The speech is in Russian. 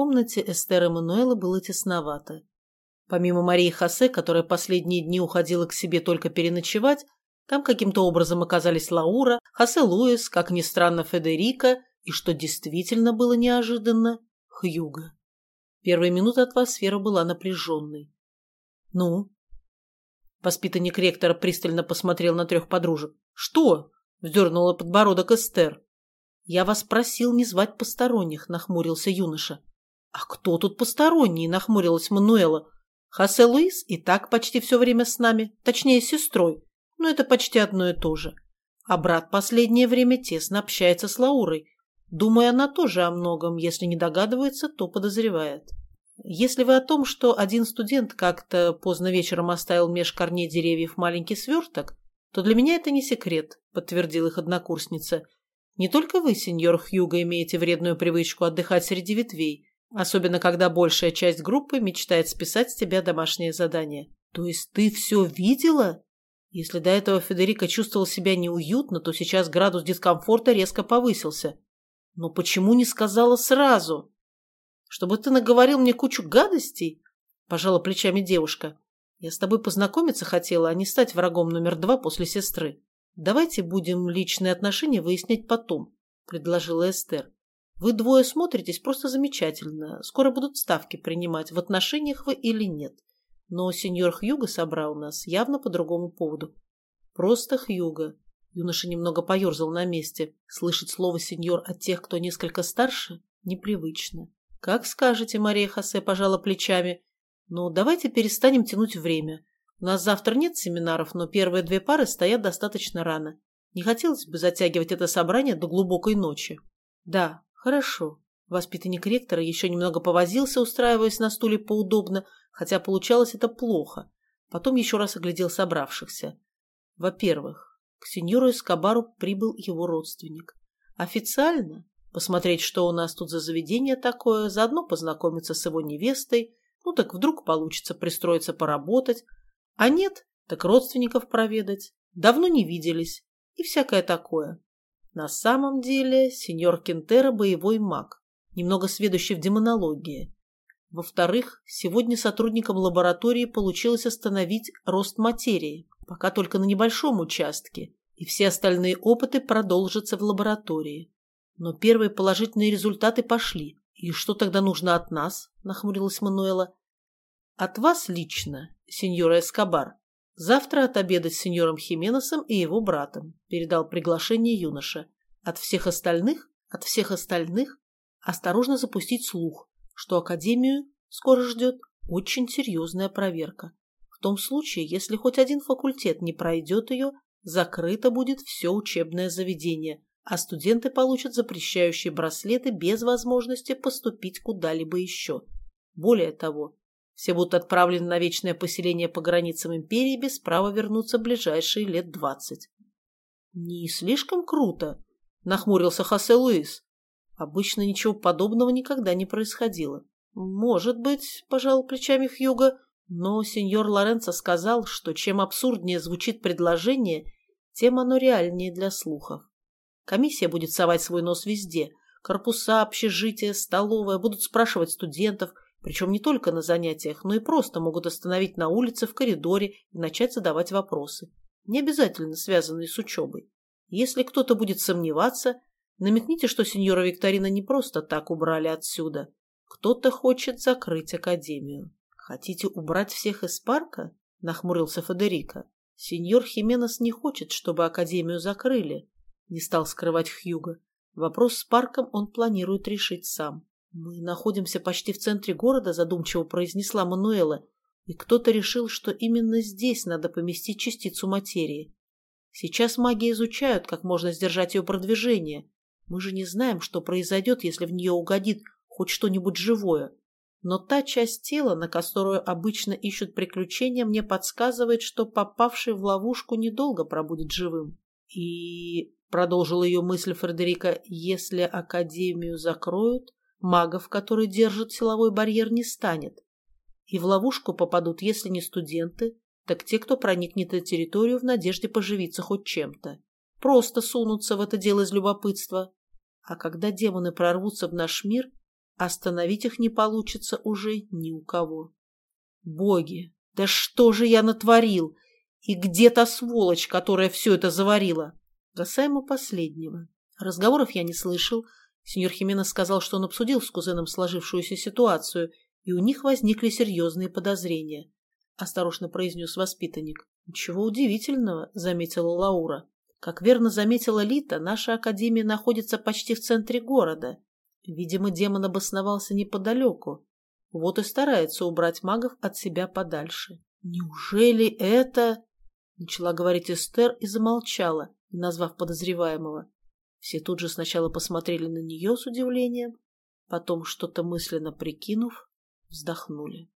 комнате Эстер Эммануэла было тесновато. Помимо Марии Хосе, которая последние дни уходила к себе только переночевать, там каким-то образом оказались Лаура, Хосе Луис, как ни странно, Федерика и, что действительно было неожиданно, Хьюга. Первые минуты атмосфера была напряженной. «Ну?» Воспитанник ректора пристально посмотрел на трех подружек. «Что?» — вздернула подбородок Эстер. «Я вас просил не звать посторонних», — нахмурился юноша. «А кто тут посторонний?» — нахмурилась Мануэла. «Хосе Луис и так почти все время с нами, точнее, с сестрой но это почти одно и то же. А брат последнее время тесно общается с Лаурой. Думаю, она тоже о многом, если не догадывается, то подозревает. Если вы о том, что один студент как-то поздно вечером оставил меж корней деревьев маленький сверток, то для меня это не секрет, подтвердил их однокурсница. Не только вы, сеньор Хьюго, имеете вредную привычку отдыхать среди ветвей, особенно когда большая часть группы мечтает списать с тебя домашнее задание. То есть ты все видела? Если до этого Федерико чувствовал себя неуютно, то сейчас градус дискомфорта резко повысился. Но почему не сказала сразу? Чтобы ты наговорил мне кучу гадостей? Пожала плечами девушка. Я с тобой познакомиться хотела, а не стать врагом номер два после сестры. Давайте будем личные отношения выяснять потом, предложила Эстер. Вы двое смотритесь просто замечательно. Скоро будут ставки принимать, в отношениях вы или нет. Но сеньор Хьюго собрал нас явно по другому поводу. Просто Хьюго. Юноша немного поерзал на месте. Слышать слово «сеньор» от тех, кто несколько старше, непривычно. «Как скажете, Мария Хосе пожала плечами. Ну, давайте перестанем тянуть время. У нас завтра нет семинаров, но первые две пары стоят достаточно рано. Не хотелось бы затягивать это собрание до глубокой ночи». «Да, хорошо». Воспитанник ректора еще немного повозился, устраиваясь на стуле поудобно, хотя получалось это плохо. Потом еще раз оглядел собравшихся. Во-первых, к сеньору Эскобару прибыл его родственник. Официально посмотреть, что у нас тут за заведение такое, заодно познакомиться с его невестой, ну так вдруг получится пристроиться поработать. А нет, так родственников проведать. Давно не виделись. И всякое такое. На самом деле, сеньор Кентера – боевой маг, немного сведущий в демонологии. Во-вторых, сегодня сотрудникам лаборатории получилось остановить рост материи, пока только на небольшом участке, и все остальные опыты продолжатся в лаборатории. Но первые положительные результаты пошли. И что тогда нужно от нас? нахмурилась Мануэла. От вас лично, сеньора Эскобар. Завтра отобедать с сеньором Хименосом и его братом, передал приглашение юноша. От всех остальных, от всех остальных осторожно запустить слух, что Академию скоро ждет очень серьезная проверка. В том случае, если хоть один факультет не пройдет ее, закрыто будет все учебное заведение, а студенты получат запрещающие браслеты без возможности поступить куда-либо еще. Более того, все будут отправлены на вечное поселение по границам империи без права вернуться ближайшие лет двадцать. «Не слишком круто?» – нахмурился Хосе Луис. Обычно ничего подобного никогда не происходило. «Может быть», – пожал плечами Хьюго, но сеньор Лоренцо сказал, что чем абсурднее звучит предложение, тем оно реальнее для слухов. Комиссия будет совать свой нос везде. Корпуса, общежития, столовая будут спрашивать студентов, причем не только на занятиях, но и просто могут остановить на улице, в коридоре и начать задавать вопросы, не обязательно связанные с учебой. Если кто-то будет сомневаться, Намекните, что сеньора Викторина не просто так убрали отсюда. Кто-то хочет закрыть академию. Хотите убрать всех из парка? Нахмурился Федерико. Сеньор Хименес не хочет, чтобы академию закрыли. Не стал скрывать Хьюго. Вопрос с парком он планирует решить сам. Мы находимся почти в центре города, задумчиво произнесла Мануэла, и кто-то решил, что именно здесь надо поместить частицу материи. Сейчас маги изучают, как можно сдержать ее продвижение, мы же не знаем, что произойдет, если в нее угодит хоть что-нибудь живое. Но та часть тела, на которую обычно ищут приключения, мне подсказывает, что попавший в ловушку недолго пробудет живым. И, продолжил ее мысль Фредерика, если Академию закроют, магов, которые держат силовой барьер, не станет. И в ловушку попадут, если не студенты, так те, кто проникнет на территорию в надежде поживиться хоть чем-то. Просто сунутся в это дело из любопытства. А когда демоны прорвутся в наш мир, Остановить их не получится уже ни у кого. Боги, да что же я натворил? И где та сволочь, которая все это заварила? Касаемо последнего. Разговоров я не слышал. Сеньор Химена сказал, что он обсудил с кузеном сложившуюся ситуацию, и у них возникли серьезные подозрения. Осторожно произнес воспитанник. Ничего удивительного, заметила Лаура. Как верно заметила Лита, наша академия находится почти в центре города. Видимо, демон обосновался неподалеку. Вот и старается убрать магов от себя подальше. «Неужели это...» — начала говорить Эстер и замолчала, назвав подозреваемого. Все тут же сначала посмотрели на нее с удивлением, потом, что-то мысленно прикинув, вздохнули.